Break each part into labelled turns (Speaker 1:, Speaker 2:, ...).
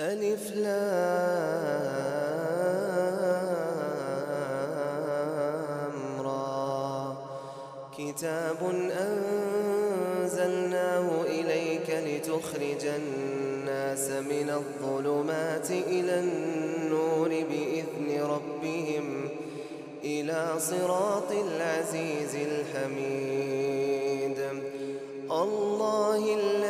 Speaker 1: ألف كتاب أنزلناه إليك لتخرج الناس من الظلمات إلى النور بإذن ربهم إلى صراط العزيز الحميد. الله الذي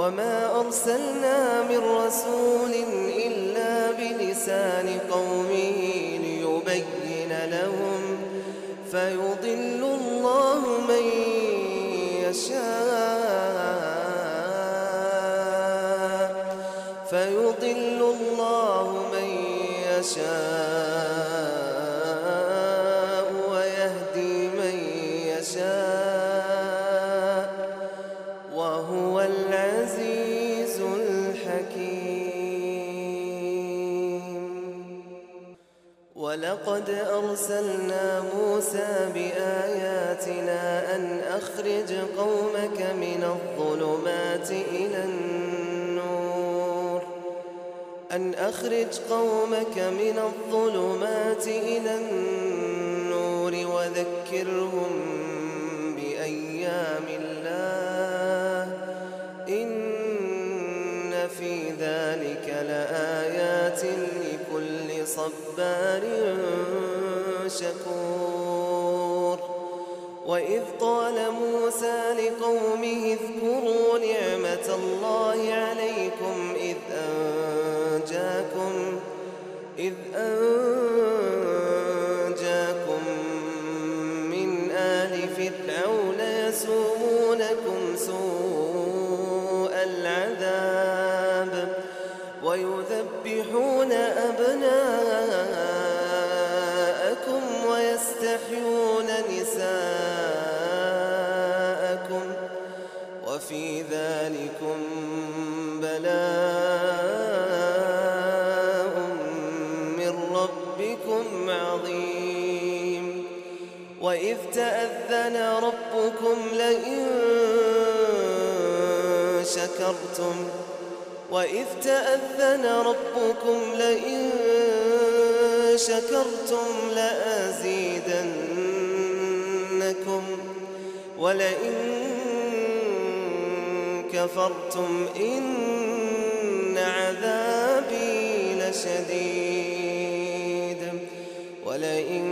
Speaker 1: وما أرسلنا من رسول إلا بلسان قومه ليبين لهم فيضل وهو العزيز الحكيم. ولقد أرسلنا موسى بآياتنا أن أخرج قومك من الظلمات إلى النور. أن أخرج قومك من الظلمات إلى النور وذكرهم صبار شكور وإذ قال موسى لقومه اذكروا نعمة الله عليكم شكرتم وإذ تأذن ربكم لئن شكرتم لأزيدنكم ولئن كفرتم إن عذابي لشديد ولئن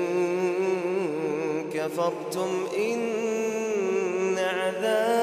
Speaker 1: كفرتم إن عذابي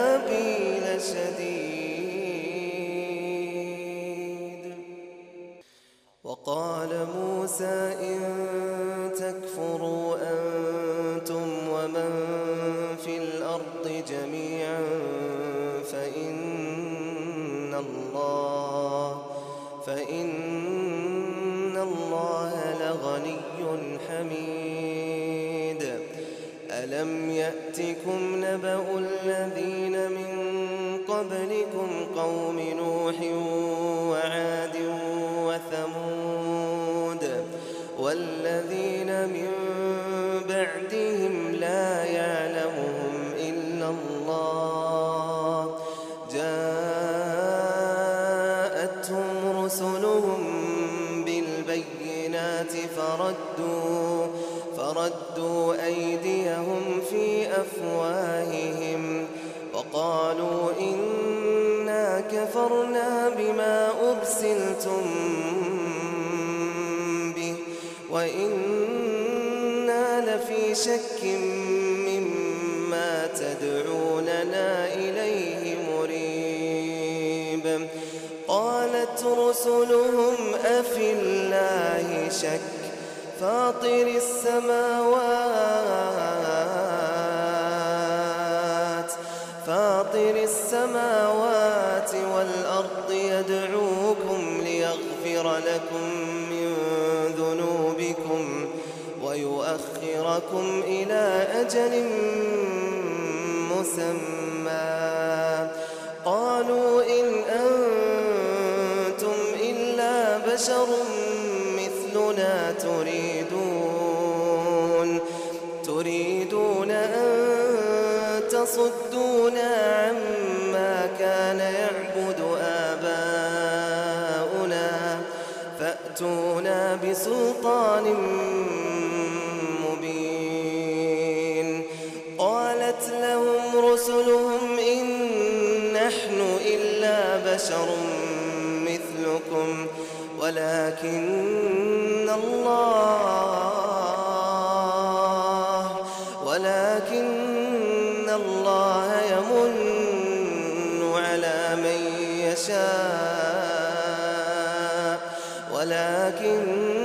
Speaker 1: الله جاءتهم رسلهم بالبينات فردوا فردوا أيديهم في أفواههم وقالوا إنا كفرنا بما أرسلتم به وإنا لفي شك فاطر السماوات فاطر السماوات والأرض يدعوكم ليغفر لكم من ذنوبكم ويؤخركم إلى أجل مسمى. قالوا إن أنتم إلا بشر بسلطان مبين. قالت لهم رسلهم إن نحن إلا بشر مثلكم ولكن الله ولكن الله يمن على من يشاء ولكن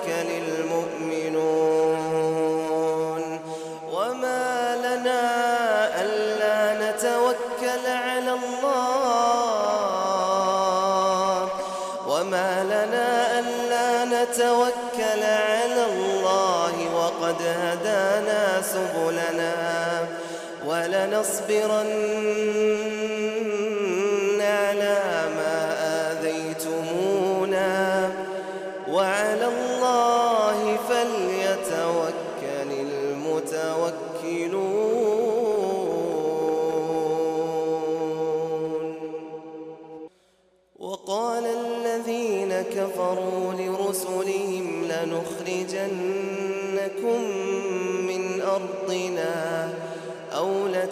Speaker 1: ولنصبرن على ما آذيتمونا وعلى الله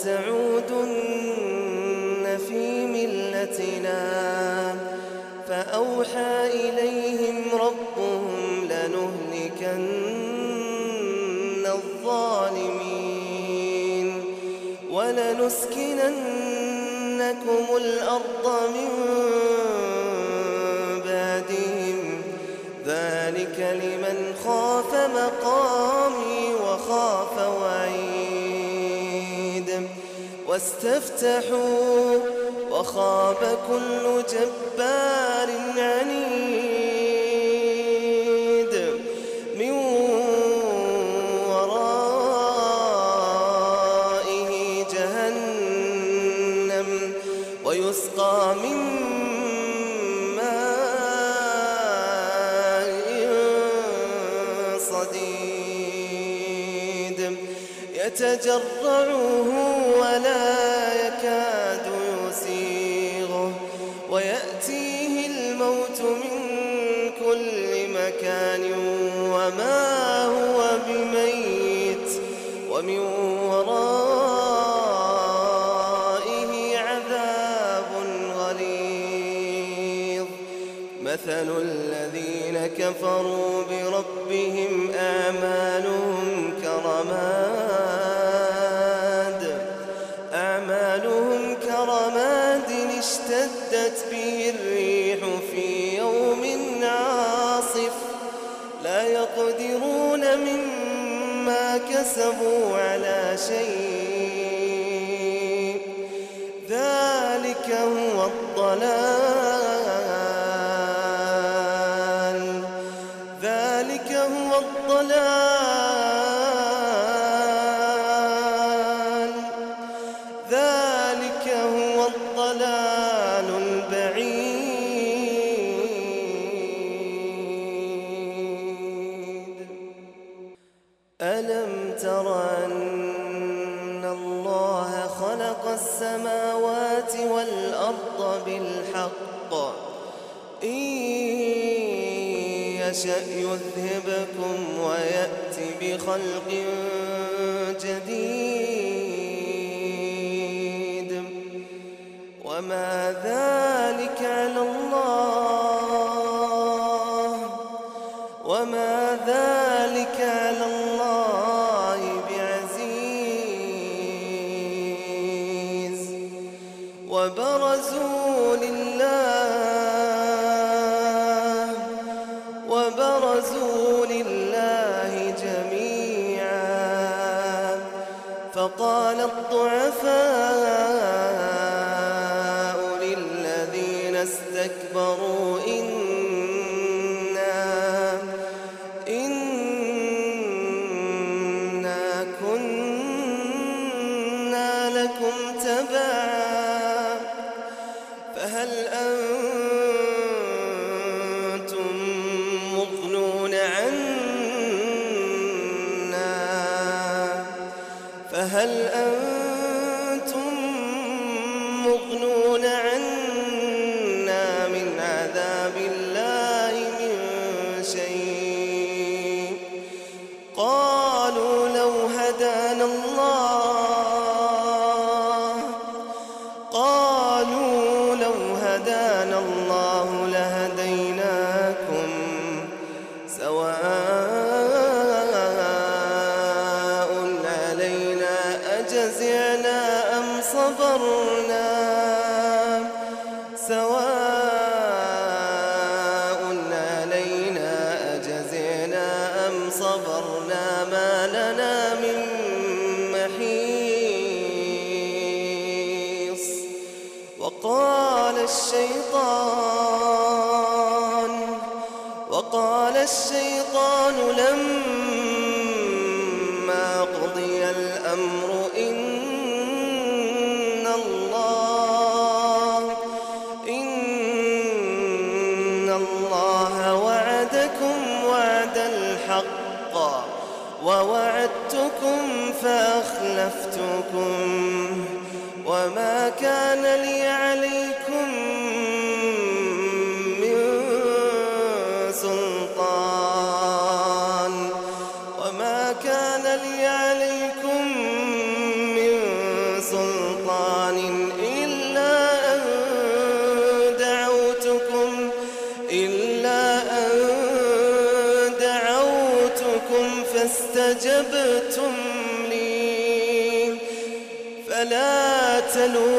Speaker 1: لتعودن في ملتنا. فأوحى إليهم ربهم لنهلكن الظالمين ولنسكننكم الأرض من واستفتحوا وخاب كل جبار عنيد من ورائه جهنم ويسقى من ماء صديد يتجرعه كفروا بربهم أعمالهم كرماد. أعمالهم كرماد اشتدت به الريح في يوم عاصف. لا يقدرون مما كسبوا على شيء الحق. إن يشأ يذهبكم ويأتي بخلق جديد. وما ذلك لو لكم تبعا فهل أن الشيطان تلوم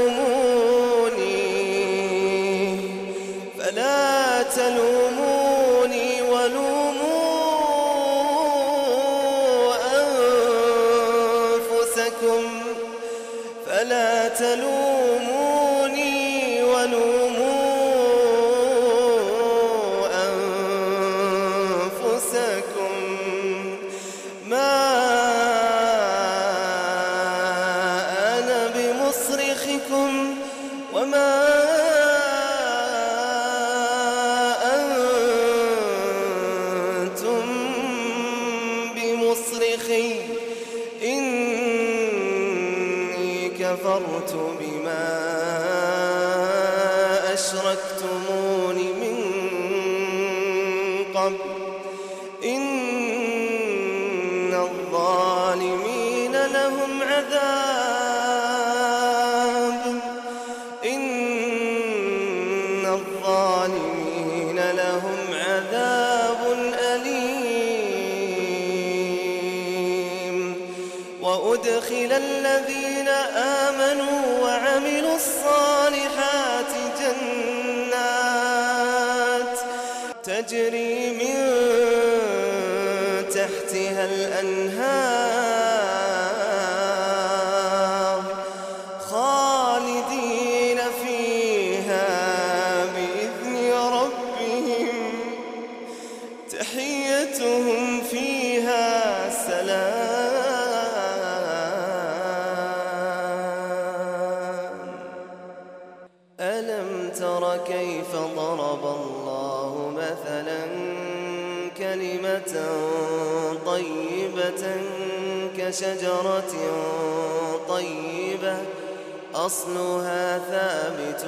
Speaker 1: مصرخي إني كفرت بما أشركتم أصلها ثابت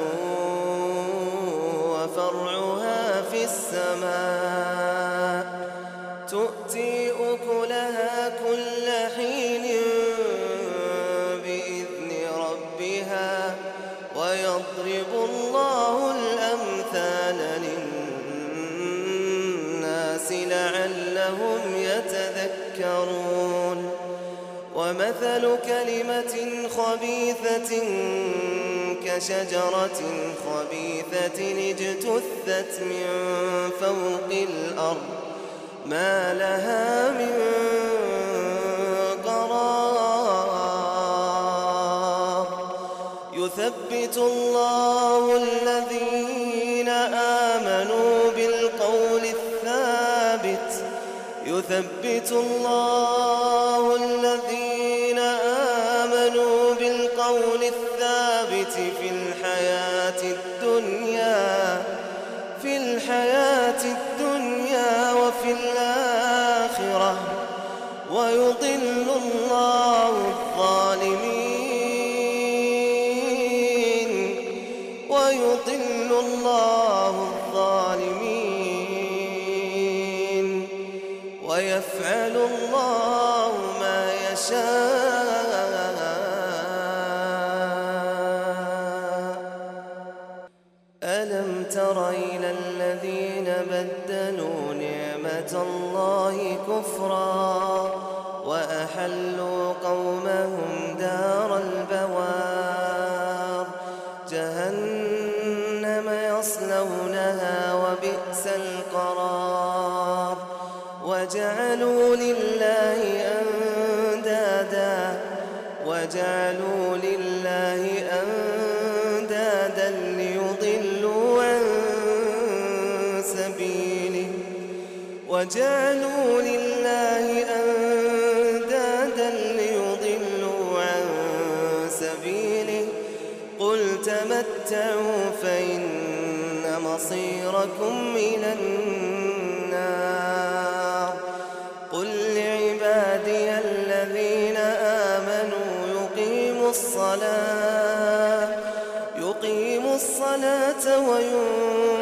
Speaker 1: خبيثة كشجرة خبيثة اجتثت من فوق الأرض ما لها من قرار. يثبت الله الذين آمنوا بالقول الثابت. يثبت الله الذين ويفعل الله ما يشاء. وجعلوا لله أندادا ليضلوا عن سبيله قل تمتعوا فإن مصيركم إلى النار قل لعبادي الذين آمنوا يقيموا الصلاة يقيموا الصلاة وينفقوا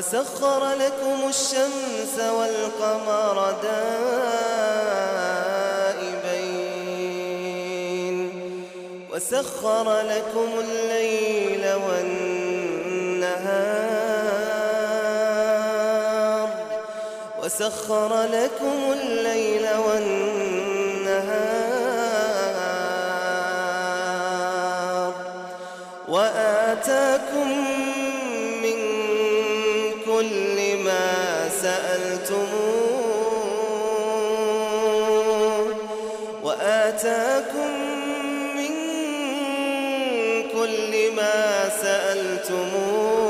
Speaker 1: وسخر لكم الشمس والقمر دائبين. وسخر لكم الليل والنهار. وسخر لكم الليل والنهار. وآتاكم كل ما سألتموه وآتاكم من كل ما سألتموه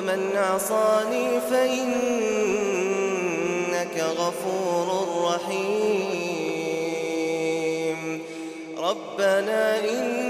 Speaker 1: ومن عصاني فإنك غفور رحيم. ربنا إني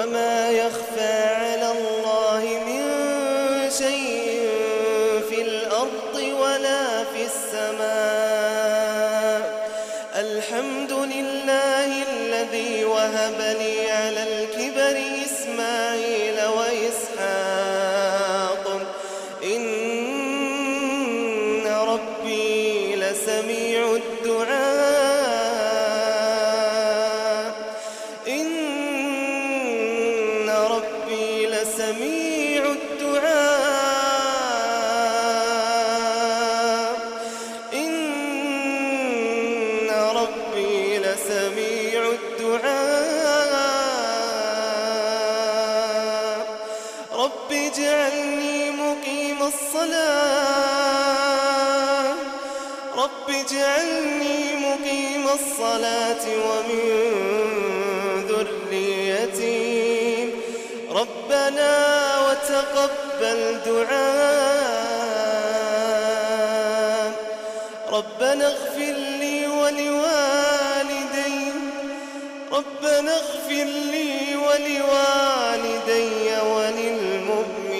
Speaker 1: وما يخفى رب اجعلني مقيم الصلاة ومن ذريتي. ربنا وتقبل دعاء. ربنا اغفر لي ولوالدي. ربنا اغفر لي ولوالدي وللمؤمنين.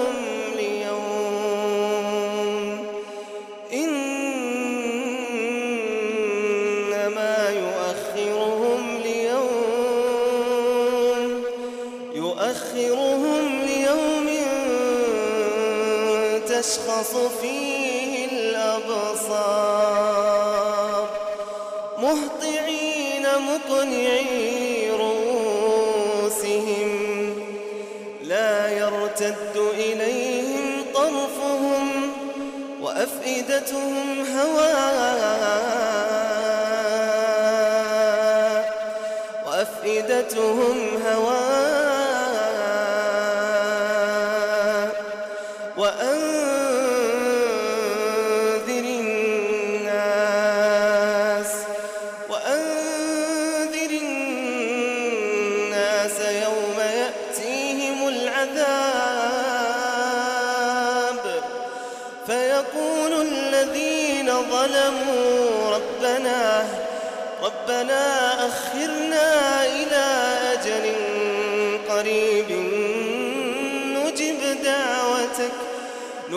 Speaker 1: وأفئدتهم هواء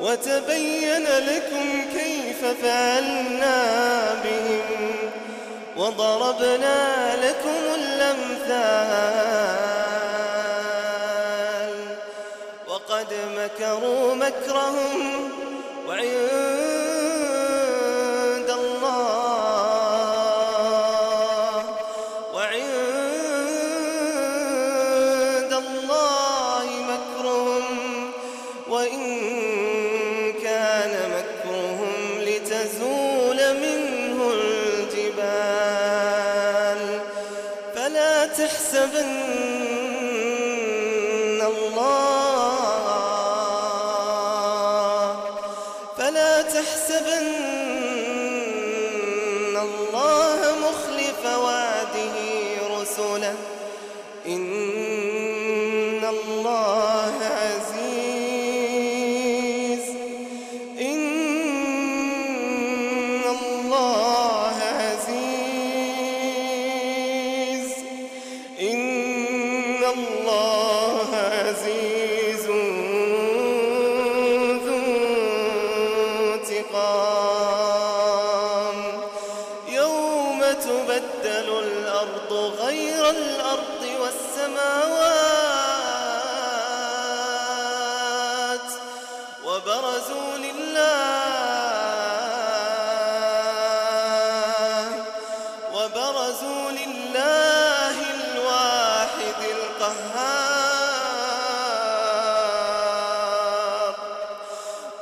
Speaker 1: وتبين لكم كيف فعلنا بهم وضربنا لكم الأمثال وقد مكروا مكرهم وعند الله مخلف وعده رسله. إن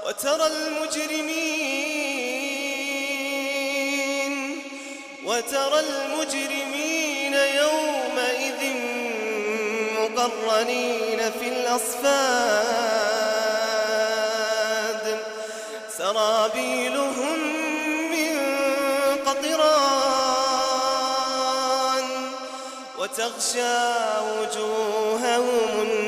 Speaker 1: وترى المجرمين وترى المجرمين يومئذ مقرنين في الأصفاد. سرابيلهم من قطران وتغشى وجوههم النار